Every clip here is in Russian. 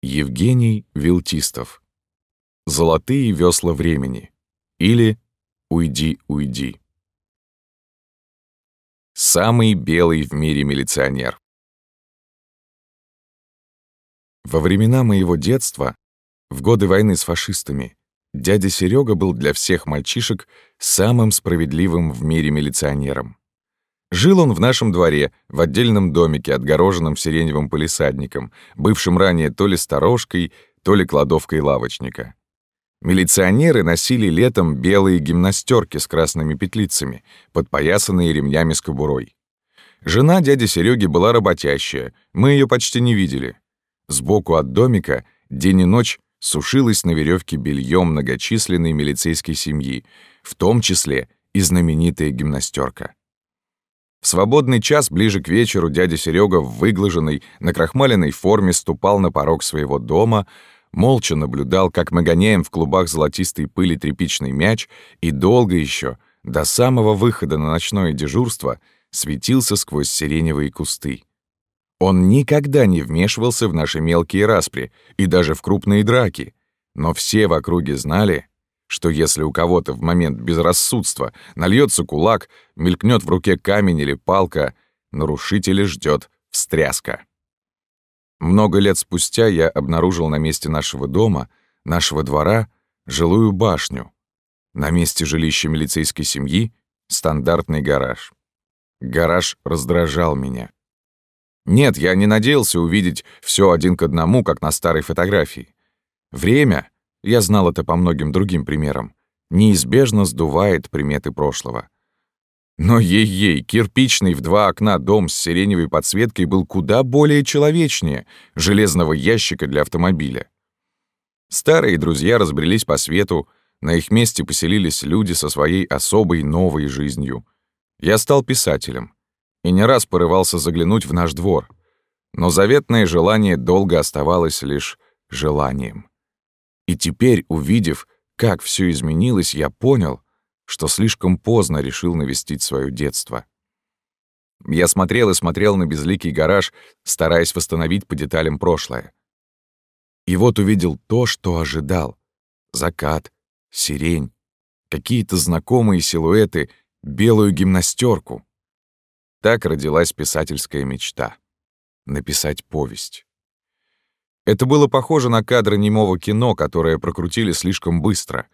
Евгений Вилтистов. «Золотые весла времени» или «Уйди, уйди». Самый белый в мире милиционер. Во времена моего детства, в годы войны с фашистами, дядя Серега был для всех мальчишек самым справедливым в мире милиционером. Жил он в нашем дворе, в отдельном домике, отгороженном сиреневым полисадником, бывшим ранее то ли сторожкой, то ли кладовкой лавочника. Милиционеры носили летом белые гимнастерки с красными петлицами, подпоясанные ремнями с кобурой. Жена дяди Сереги была работящая, мы ее почти не видели. Сбоку от домика день и ночь сушилась на веревке бельем многочисленной милицейской семьи, в том числе и знаменитая гимнастерка. В свободный час ближе к вечеру дядя Серега в выглаженной, накрахмаленной форме ступал на порог своего дома, молча наблюдал, как мы гоняем в клубах золотистой пыли тряпичный мяч, и долго еще, до самого выхода на ночное дежурство, светился сквозь сиреневые кусты. Он никогда не вмешивался в наши мелкие распри и даже в крупные драки, но все в округе знали, что если у кого-то в момент безрассудства нальется кулак, мелькнет в руке камень или палка, нарушителя ждет встряска. Много лет спустя я обнаружил на месте нашего дома, нашего двора, жилую башню. На месте жилища милицейской семьи — стандартный гараж. Гараж раздражал меня. Нет, я не надеялся увидеть все один к одному, как на старой фотографии. Время — я знал это по многим другим примерам, неизбежно сдувает приметы прошлого. Но ей-ей, кирпичный в два окна дом с сиреневой подсветкой был куда более человечнее железного ящика для автомобиля. Старые друзья разбрелись по свету, на их месте поселились люди со своей особой новой жизнью. Я стал писателем и не раз порывался заглянуть в наш двор, но заветное желание долго оставалось лишь желанием. И теперь, увидев, как все изменилось, я понял, что слишком поздно решил навестить свое детство. Я смотрел и смотрел на безликий гараж, стараясь восстановить по деталям прошлое. И вот увидел то, что ожидал. Закат, сирень, какие-то знакомые силуэты, белую гимнастерку. Так родилась писательская мечта — написать повесть. Это было похоже на кадры немого кино, которое прокрутили слишком быстро.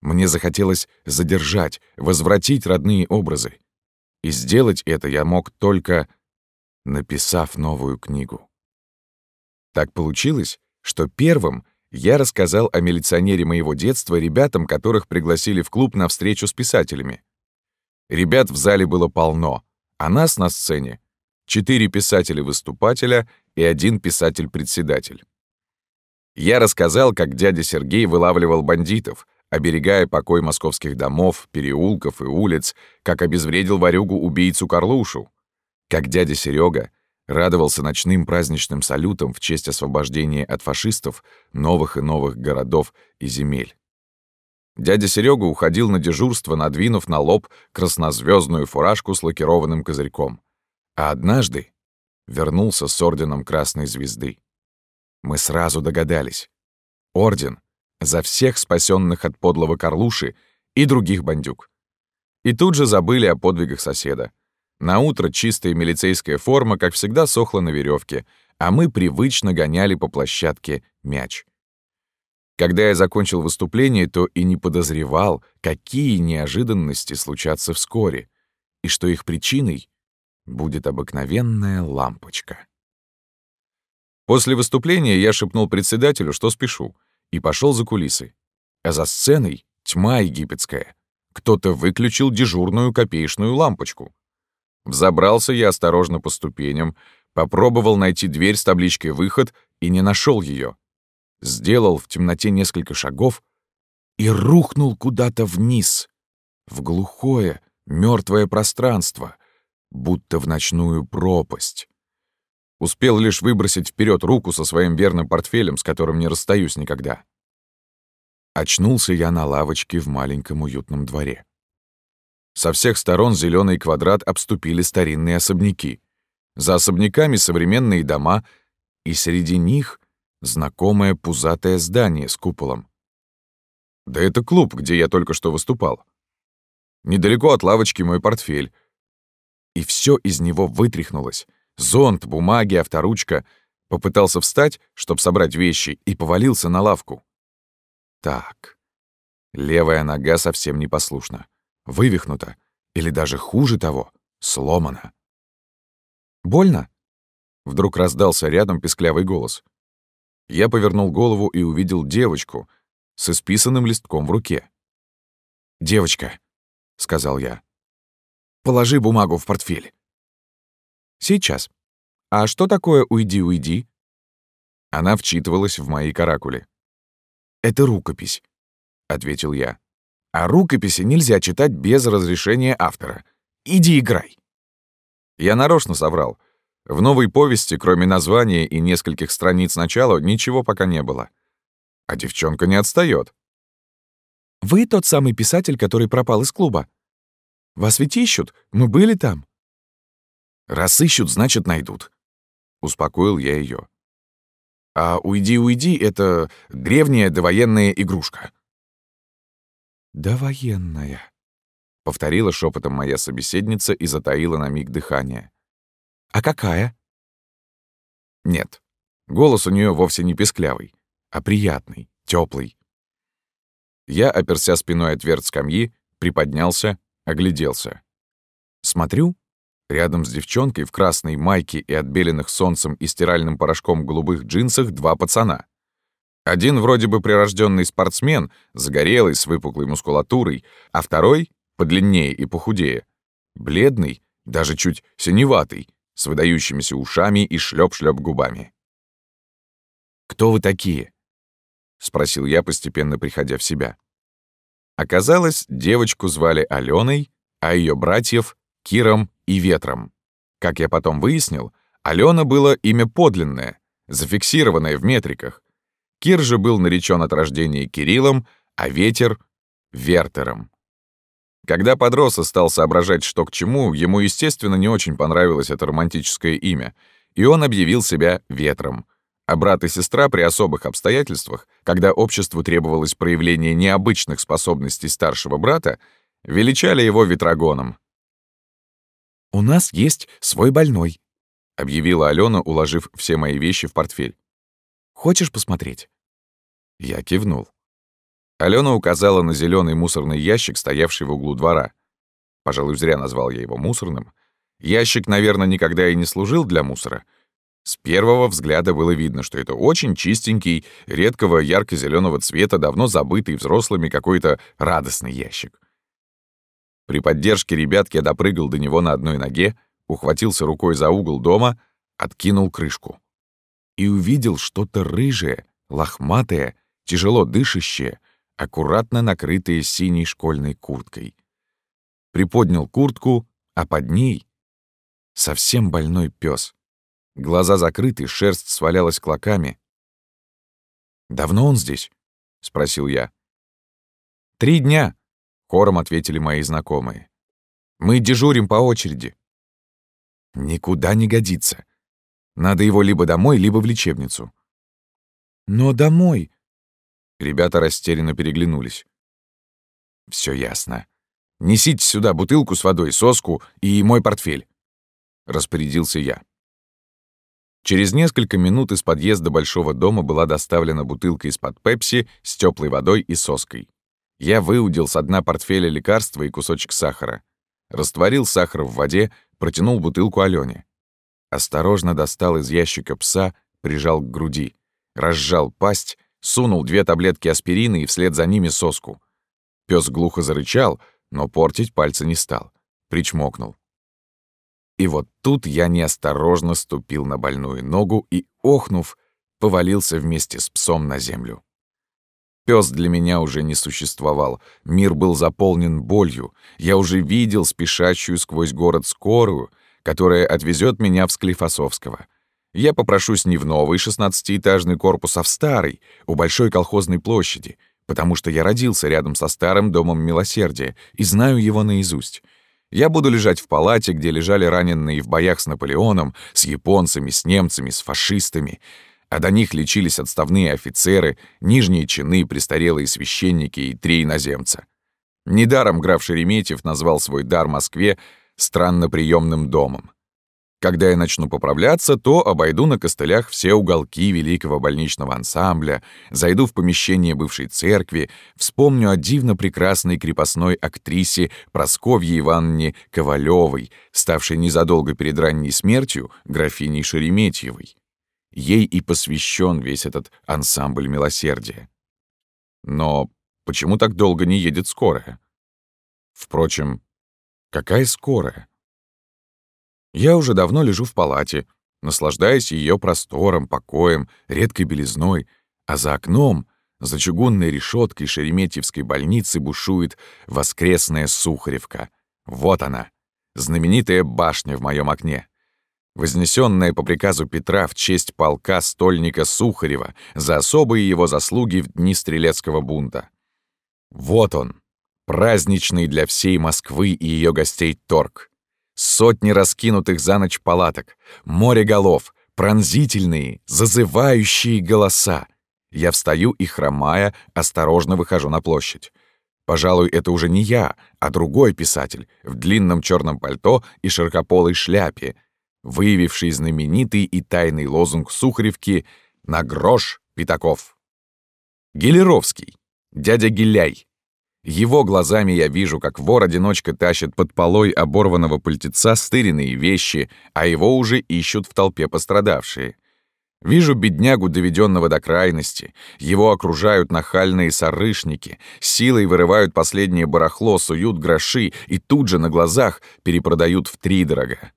Мне захотелось задержать, возвратить родные образы. И сделать это я мог только написав новую книгу. Так получилось, что первым я рассказал о милиционере моего детства ребятам, которых пригласили в клуб на встречу с писателями. Ребят в зале было полно, а нас на сцене — четыре писателя-выступателя и один писатель-председатель. Я рассказал, как дядя Сергей вылавливал бандитов, оберегая покой московских домов, переулков и улиц, как обезвредил ворюгу-убийцу Карлушу, как дядя Серега радовался ночным праздничным салютам в честь освобождения от фашистов новых и новых городов и земель. Дядя Серега уходил на дежурство, надвинув на лоб краснозвездную фуражку с лакированным козырьком. А однажды вернулся с орденом Красной Звезды. Мы сразу догадались. Орден за всех спасенных от подлого Карлуши и других бандюк. И тут же забыли о подвигах соседа. На утро чистая милицейская форма, как всегда, сохла на веревке, а мы привычно гоняли по площадке мяч. Когда я закончил выступление, то и не подозревал, какие неожиданности случатся вскоре, и что их причиной будет обыкновенная лампочка. После выступления я шепнул председателю, что спешу, и пошел за кулисы. А за сценой тьма египетская. Кто-то выключил дежурную копеечную лампочку. Взобрался я осторожно по ступеням, попробовал найти дверь с табличкой «Выход» и не нашел ее. Сделал в темноте несколько шагов и рухнул куда-то вниз, в глухое, мертвое пространство, будто в ночную пропасть. Успел лишь выбросить вперед руку со своим верным портфелем, с которым не расстаюсь никогда. Очнулся я на лавочке в маленьком уютном дворе. Со всех сторон зеленый квадрат обступили старинные особняки. За особняками современные дома, и среди них знакомое пузатое здание с куполом. Да это клуб, где я только что выступал. Недалеко от лавочки мой портфель. И все из него вытряхнулось. Зонт, бумаги, авторучка. Попытался встать, чтобы собрать вещи, и повалился на лавку. Так. Левая нога совсем непослушна. Вывихнута. Или даже хуже того, сломана. «Больно?» Вдруг раздался рядом песклявый голос. Я повернул голову и увидел девочку с исписанным листком в руке. «Девочка», — сказал я, — «положи бумагу в портфель». «Сейчас. А что такое «уйди, уйди»?» Она вчитывалась в мои каракули. «Это рукопись», — ответил я. «А рукописи нельзя читать без разрешения автора. Иди играй». Я нарочно соврал. В новой повести, кроме названия и нескольких страниц начала, ничего пока не было. А девчонка не отстает. «Вы тот самый писатель, который пропал из клуба. Вас ведь ищут, мы были там». «Раз ищут, значит, найдут», — успокоил я ее. «А уйди, уйди» — это древняя довоенная игрушка. «Довоенная», — повторила шепотом моя собеседница и затаила на миг дыхание. «А какая?» Нет, голос у нее вовсе не песклявый, а приятный, теплый. Я, оперся спиной от дверц скамьи, приподнялся, огляделся. Смотрю, рядом с девчонкой в красной майке и отбеленных солнцем и стиральным порошком голубых джинсах два пацана. Один вроде бы прирожденный спортсмен, загорелый, с выпуклой мускулатурой, а второй, подлиннее и похудее, бледный, даже чуть синеватый, с выдающимися ушами и шлеп-шлеп губами. «Кто вы такие?» — спросил я, постепенно приходя в себя. Оказалось, девочку звали Аленой, а ее братьев — Киром и Ветром. Как я потом выяснил, Алена было имя подлинное, зафиксированное в метриках. Кир же был наречен от рождения Кириллом, а Ветер — Вертером. Когда подрос и стал соображать, что к чему, ему, естественно, не очень понравилось это романтическое имя, и он объявил себя Ветром. А брат и сестра при особых обстоятельствах, когда обществу требовалось проявление необычных способностей старшего брата, величали его Ветрогоном. «У нас есть свой больной», — объявила Алена, уложив все мои вещи в портфель. «Хочешь посмотреть?» Я кивнул. Алена указала на зеленый мусорный ящик, стоявший в углу двора. Пожалуй, зря назвал я его мусорным. Ящик, наверное, никогда и не служил для мусора. С первого взгляда было видно, что это очень чистенький, редкого ярко зеленого цвета, давно забытый взрослыми какой-то радостный ящик. При поддержке ребят я допрыгал до него на одной ноге, ухватился рукой за угол дома, откинул крышку. И увидел что-то рыжее, лохматое, тяжело дышащее, аккуратно накрытые синей школьной курткой. Приподнял куртку, а под ней совсем больной пес. Глаза закрыты, шерсть свалялась клоками. «Давно он здесь?» — спросил я. «Три дня», — хором ответили мои знакомые. «Мы дежурим по очереди». «Никуда не годится. Надо его либо домой, либо в лечебницу». «Но домой», Ребята растерянно переглянулись. Все ясно. Несите сюда бутылку с водой, соску и мой портфель», — распорядился я. Через несколько минут из подъезда большого дома была доставлена бутылка из-под пепси с теплой водой и соской. Я выудил с дна портфеля лекарства и кусочек сахара. Растворил сахар в воде, протянул бутылку Алёне. Осторожно достал из ящика пса, прижал к груди, разжал пасть сунул две таблетки аспирина и вслед за ними соску. Пёс глухо зарычал, но портить пальцы не стал. Причмокнул. И вот тут я неосторожно ступил на больную ногу и, охнув, повалился вместе с псом на землю. Пёс для меня уже не существовал, мир был заполнен болью, я уже видел спешащую сквозь город скорую, которая отвезет меня в Склифосовского. Я попрошусь не в новый шестнадцатиэтажный корпус, а в старый, у большой колхозной площади, потому что я родился рядом со старым домом милосердия и знаю его наизусть. Я буду лежать в палате, где лежали раненые в боях с Наполеоном, с японцами, с немцами, с фашистами. а до них лечились отставные офицеры, нижние чины, престарелые священники и три иноземца. Недаром граф Шереметьев назвал свой дар Москве странно приемным домом. Когда я начну поправляться, то обойду на костылях все уголки великого больничного ансамбля, зайду в помещение бывшей церкви, вспомню о дивно прекрасной крепостной актрисе Просковье Ивановне Ковалевой, ставшей незадолго перед ранней смертью графиней Шереметьевой. Ей и посвящен весь этот ансамбль милосердия. Но почему так долго не едет скорая? Впрочем, какая скорая? Я уже давно лежу в палате, наслаждаясь ее простором, покоем, редкой белизной, а за окном, за чугунной решеткой Шереметьевской больницы бушует воскресная Сухаревка. Вот она, знаменитая башня в моем окне. Вознесенная по приказу Петра в честь полка стольника Сухарева за особые его заслуги в дни стрелецкого бунта. Вот он, праздничный для всей Москвы и ее гостей торг. Сотни раскинутых за ночь палаток, море голов, пронзительные, зазывающие голоса. Я встаю и, хромая, осторожно выхожу на площадь. Пожалуй, это уже не я, а другой писатель в длинном черном пальто и широкополой шляпе, выявивший знаменитый и тайный лозунг Сухаревки «На грош Пятаков». Гелеровский, дядя Геляй, его глазами я вижу, как вор-одиночка тащит под полой оборванного пальтеца стыренные вещи, а его уже ищут в толпе пострадавшие. Вижу беднягу, доведенного до крайности. Его окружают нахальные сорышники, силой вырывают последнее барахло, суют гроши и тут же на глазах перепродают втридорога.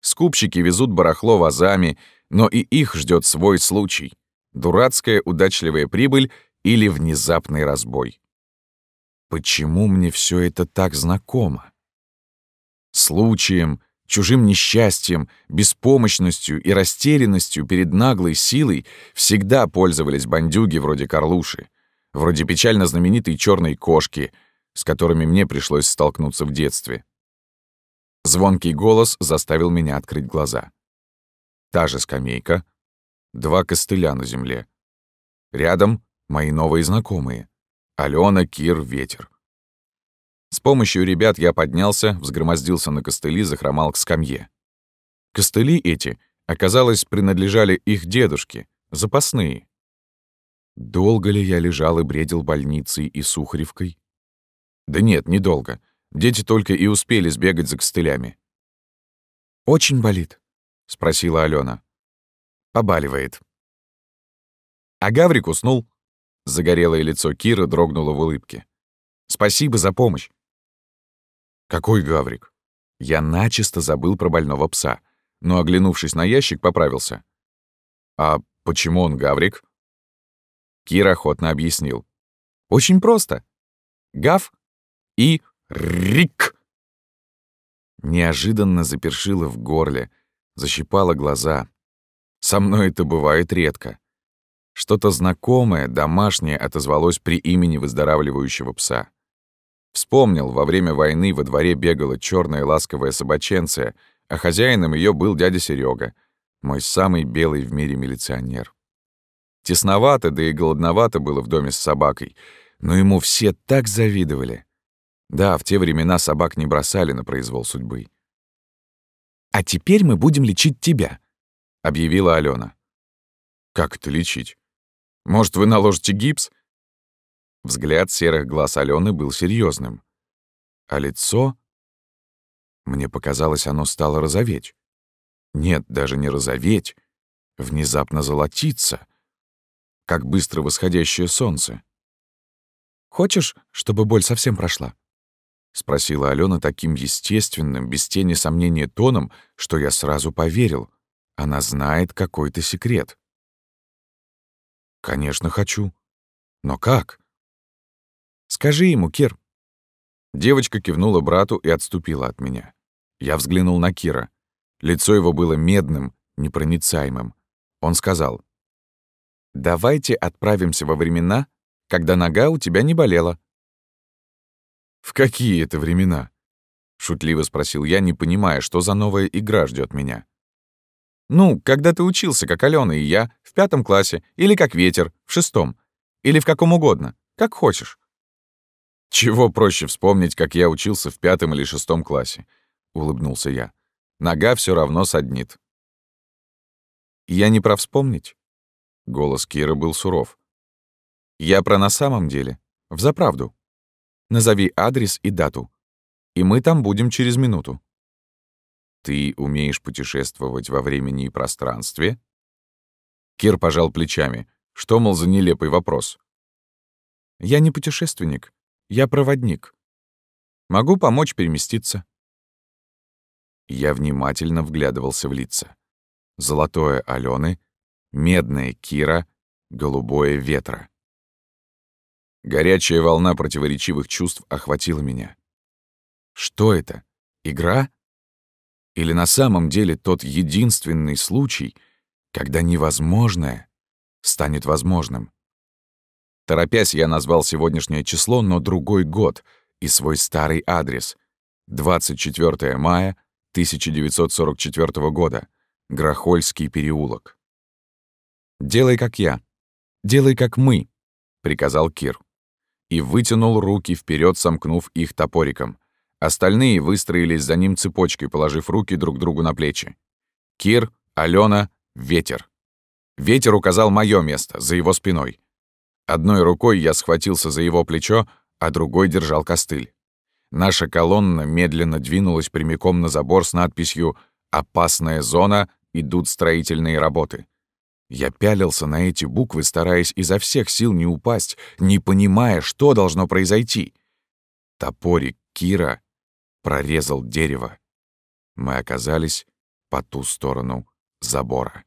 Скупщики везут барахло вазами, но и их ждет свой случай. Дурацкая удачливая прибыль или внезапный разбой. Почему мне все это так знакомо? Случаем, чужим несчастьем, беспомощностью и растерянностью перед наглой силой всегда пользовались бандюги вроде Карлуши, вроде печально знаменитой черной кошки, с которыми мне пришлось столкнуться в детстве. Звонкий голос заставил меня открыть глаза. Та же скамейка, два костыля на земле. Рядом мои новые знакомые. Алена, Кир, Ветер. С помощью ребят я поднялся, взгромоздился на костыли, захромал к скамье. Костыли эти, оказалось, принадлежали их дедушке, запасные. Долго ли я лежал и бредил больницей и Сухаревкой? Да нет, недолго. Дети только и успели сбегать за костылями. «Очень болит?» — спросила Алена. «Побаливает». А Гаврик уснул. Загорелое лицо Кира дрогнуло в улыбке. «Спасибо за помощь». «Какой Гаврик?» Я начисто забыл про больного пса, но, оглянувшись на ящик, поправился. «А почему он Гаврик?» Кир охотно объяснил. «Очень просто. Гав и Рик!» Неожиданно запершило в горле, защипало глаза. Со мной это бывает редко. Что-то знакомое, домашнее отозвалось при имени выздоравливающего пса. Вспомнил, во время войны во дворе бегала черная ласковая собаченция, а хозяином ее был дядя Серега, мой самый белый в мире милиционер. Тесновато, да и голодновато было в доме с собакой, но ему все так завидовали. Да, в те времена собак не бросали на произвол судьбы. «А теперь мы будем лечить тебя», — объявила Алена. «Как это лечить? Может, вы наложите гипс?» Взгляд серых глаз Алены был серьезным, А лицо... Мне показалось, оно стало розоветь. Нет, даже не розоветь. Внезапно золотиться. Как быстро восходящее солнце. «Хочешь, чтобы боль совсем прошла?» — спросила Алена таким естественным, без тени сомнения тоном, что я сразу поверил. Она знает какой-то секрет. «Конечно, хочу. Но как?» «Скажи ему, Кир». Девочка кивнула брату и отступила от меня. Я взглянул на Кира. Лицо его было медным, непроницаемым. Он сказал, «Давайте отправимся во времена, когда нога у тебя не болела». «В какие это времена?» — шутливо спросил я, не понимая, что за новая игра ждет меня. Ну, когда ты учился, как Алена и я, в пятом классе, или как Ветер, в шестом, или в каком угодно, как хочешь. Чего проще вспомнить, как я учился в пятом или шестом классе, улыбнулся я. Нога все равно саднит. Я не про вспомнить. Голос Киры был суров. Я про на самом деле, взаправду. Назови адрес и дату, и мы там будем через минуту. Ты умеешь путешествовать во времени и пространстве? Кир пожал плечами. Что, мол, за нелепый вопрос? Я не путешественник, я проводник. Могу помочь переместиться. Я внимательно вглядывался в лица. Золотое Алены, медное Кира, голубое ветра. Горячая волна противоречивых чувств охватила меня. Что это? Игра? Или на самом деле тот единственный случай, когда невозможное станет возможным? Торопясь, я назвал сегодняшнее число, но другой год и свой старый адрес. 24 мая 1944 года. Грохольский переулок. «Делай, как я. Делай, как мы», — приказал Кир и вытянул руки вперед, сомкнув их топориком. Остальные выстроились за ним цепочкой, положив руки друг другу на плечи. Кир, Алена, Ветер. Ветер указал мое место, за его спиной. Одной рукой я схватился за его плечо, а другой держал костыль. Наша колонна медленно двинулась прямиком на забор с надписью «Опасная зона, идут строительные работы». Я пялился на эти буквы, стараясь изо всех сил не упасть, не понимая, что должно произойти. Топорик Кира прорезал дерево. Мы оказались по ту сторону забора.